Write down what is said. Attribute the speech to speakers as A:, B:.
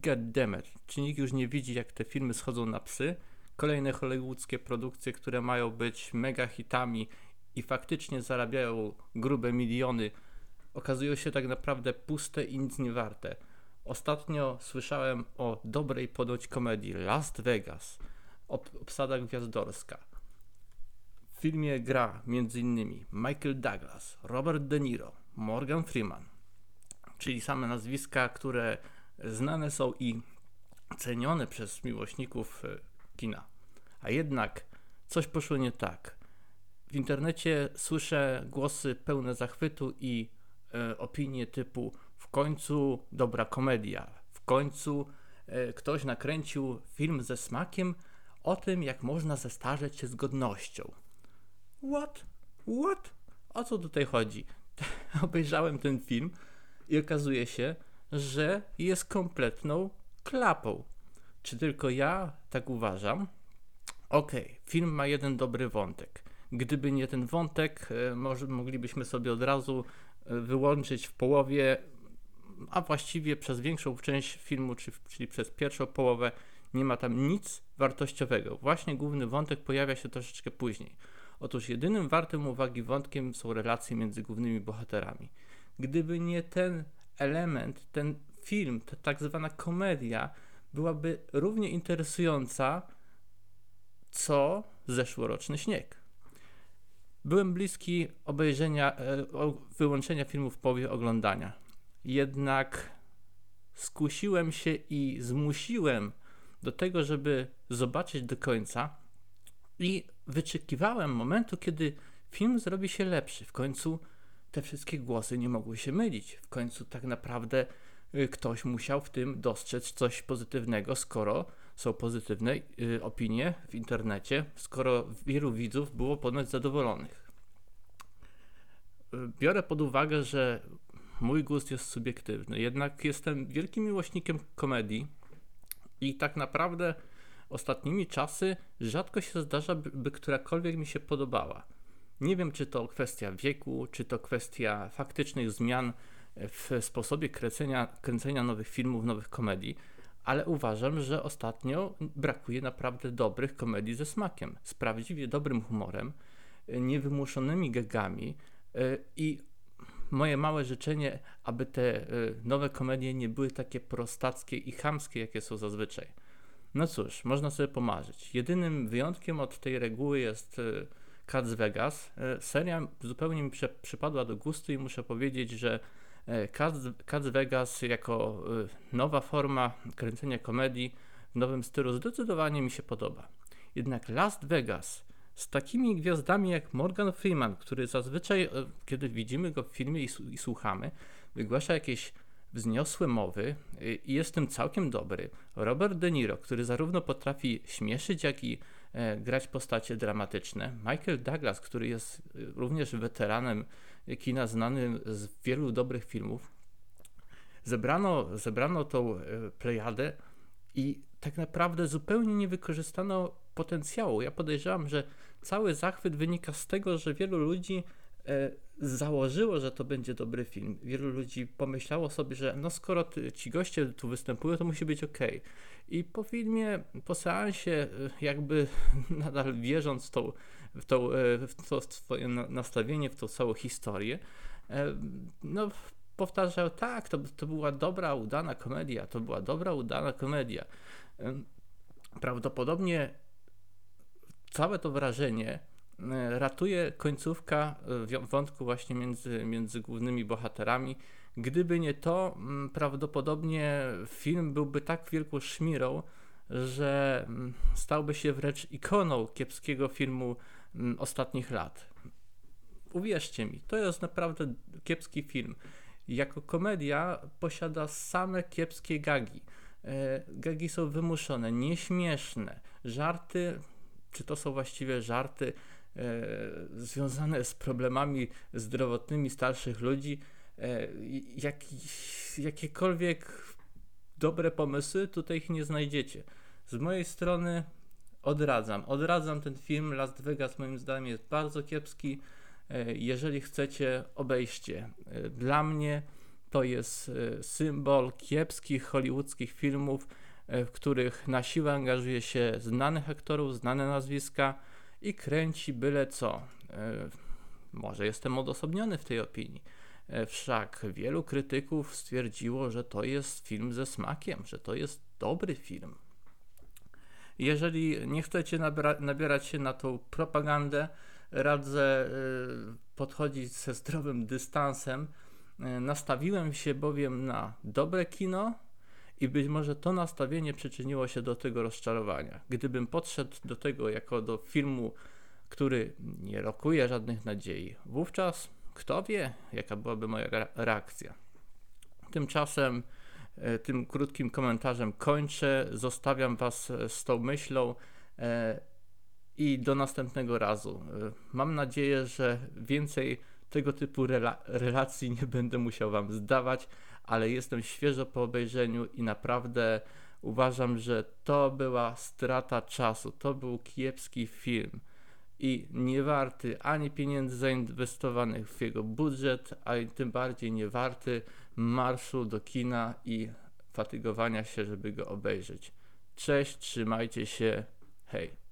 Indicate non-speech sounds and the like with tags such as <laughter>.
A: goddammit, czy nikt już nie widzi, jak te filmy schodzą na psy? Kolejne hollywoodzkie produkcje, które mają być mega hitami i faktycznie zarabiają grube miliony, okazują się tak naprawdę puste i nic nie warte. Ostatnio słyszałem o dobrej ponoć komedii Las Vegas, obsada gwiazdorska. W filmie gra m.in. Michael Douglas, Robert De Niro, Morgan Freeman, czyli same nazwiska, które znane są i cenione przez miłośników e, kina. A jednak coś poszło nie tak. W internecie słyszę głosy pełne zachwytu i e, opinie typu w końcu dobra komedia, w końcu e, ktoś nakręcił film ze smakiem o tym, jak można zestarzeć się z godnością. What? What? O co tutaj chodzi? <laughs> Obejrzałem ten film i okazuje się, że jest kompletną klapą. Czy tylko ja tak uważam? Okej, okay, film ma jeden dobry wątek. Gdyby nie ten wątek, e, może moglibyśmy sobie od razu e, wyłączyć w połowie, a właściwie przez większą część filmu, czyli przez pierwszą połowę, nie ma tam nic wartościowego. Właśnie główny wątek pojawia się troszeczkę później. Otóż jedynym wartym uwagi wątkiem są relacje między głównymi bohaterami. Gdyby nie ten element, ten film, ta tak zwana komedia, byłaby równie interesująca co zeszłoroczny śnieg. Byłem bliski obejrzenia, e, wyłączenia filmu w połowie oglądania. Jednak skusiłem się i zmusiłem do tego, żeby zobaczyć do końca i wyczekiwałem momentu, kiedy film zrobi się lepszy. W końcu te wszystkie głosy nie mogły się mylić. W końcu tak naprawdę y, ktoś musiał w tym dostrzec coś pozytywnego, skoro są pozytywne y, opinie w internecie, skoro wielu widzów było ponoć zadowolonych. Y, biorę pod uwagę, że mój gust jest subiektywny, jednak jestem wielkim miłośnikiem komedii i tak naprawdę ostatnimi czasy rzadko się zdarza, by, by którakolwiek mi się podobała. Nie wiem, czy to kwestia wieku, czy to kwestia faktycznych zmian w sposobie kręcenia, kręcenia nowych filmów, nowych komedii, ale uważam, że ostatnio brakuje naprawdę dobrych komedii ze smakiem, z prawdziwie dobrym humorem, niewymuszonymi gagami e, i moje małe życzenie, aby te e, nowe komedie nie były takie prostackie i chamskie, jakie są zazwyczaj. No cóż, można sobie pomarzyć. Jedynym wyjątkiem od tej reguły jest e, Cats Vegas. E, seria zupełnie mi przypadła do gustu i muszę powiedzieć, że e, Cats, Vegas jako nowa forma kręcenia komedii w nowym stylu zdecydowanie mi się podoba. Jednak Last Vegas z takimi gwiazdami jak Morgan Freeman, który zazwyczaj, kiedy widzimy go w filmie i słuchamy, wygłasza jakieś wzniosłe mowy i jest tym całkiem dobry. Robert De Niro, który zarówno potrafi śmieszyć, jak i e, grać postacie dramatyczne. Michael Douglas, który jest y, również weteranem kina, znany z wielu dobrych filmów. Zebrano, zebrano tą e, plejadę i tak naprawdę zupełnie nie wykorzystano potencjału. Ja podejrzewam, że cały zachwyt wynika z tego, że wielu ludzi e, założyło, że to będzie dobry film. Wielu ludzi pomyślało sobie, że no skoro ci goście tu występują, to musi być ok. I po filmie, po seansie, jakby <laughs> nadal wierząc w, tą, w, tą, e, w to swoje nastawienie, w tą całą historię, e, no powtarzał, tak, to, to była dobra, udana komedia, to była dobra, udana komedia. E, prawdopodobnie całe to wrażenie E, ratuje końcówka e, wątku właśnie między, między głównymi bohaterami. Gdyby nie to, mm, prawdopodobnie film byłby tak wielką szmirą, że mm, stałby się wręcz ikoną kiepskiego filmu mm, ostatnich lat. Uwierzcie mi, to jest naprawdę kiepski film. Jako komedia posiada same kiepskie gagi. E, gagi są wymuszone, nieśmieszne. Żarty, czy to są właściwie żarty, E, związane z problemami zdrowotnymi starszych ludzi, e, jak, jakiekolwiek dobre pomysły, tutaj ich nie znajdziecie. Z mojej strony odradzam. Odradzam ten film. Las Vegas moim zdaniem jest bardzo kiepski. E, jeżeli chcecie, obejście. Dla mnie to jest e, symbol kiepskich hollywoodzkich filmów, e, w których na siłę angażuje się znanych aktorów, znane nazwiska i kręci byle co. E, może jestem odosobniony w tej opinii. Wszak wielu krytyków stwierdziło, że to jest film ze smakiem, że to jest dobry film. Jeżeli nie chcecie nabierać się na tą propagandę, radzę podchodzić ze zdrowym dystansem E, nastawiłem się bowiem na dobre kino i być może to nastawienie przyczyniło się do tego rozczarowania. Gdybym podszedł do tego jako do filmu, który nie rokuje żadnych nadziei, wówczas kto wie, jaka byłaby moja reakcja. Tymczasem e, tym krótkim komentarzem kończę. Zostawiam Was z tą myślą e, i do następnego razu. Mam nadzieję, że więcej tego typu rela relacji nie będę musiał Wam zdawać, ale jestem świeżo po obejrzeniu i naprawdę uważam, że to była strata czasu. To był kiepski film i nie warty ani pieniędzy zainwestowanych w jego budżet, a tym bardziej nie warty marszu do kina i fatygowania się, żeby go obejrzeć. Cześć, trzymajcie się, hej.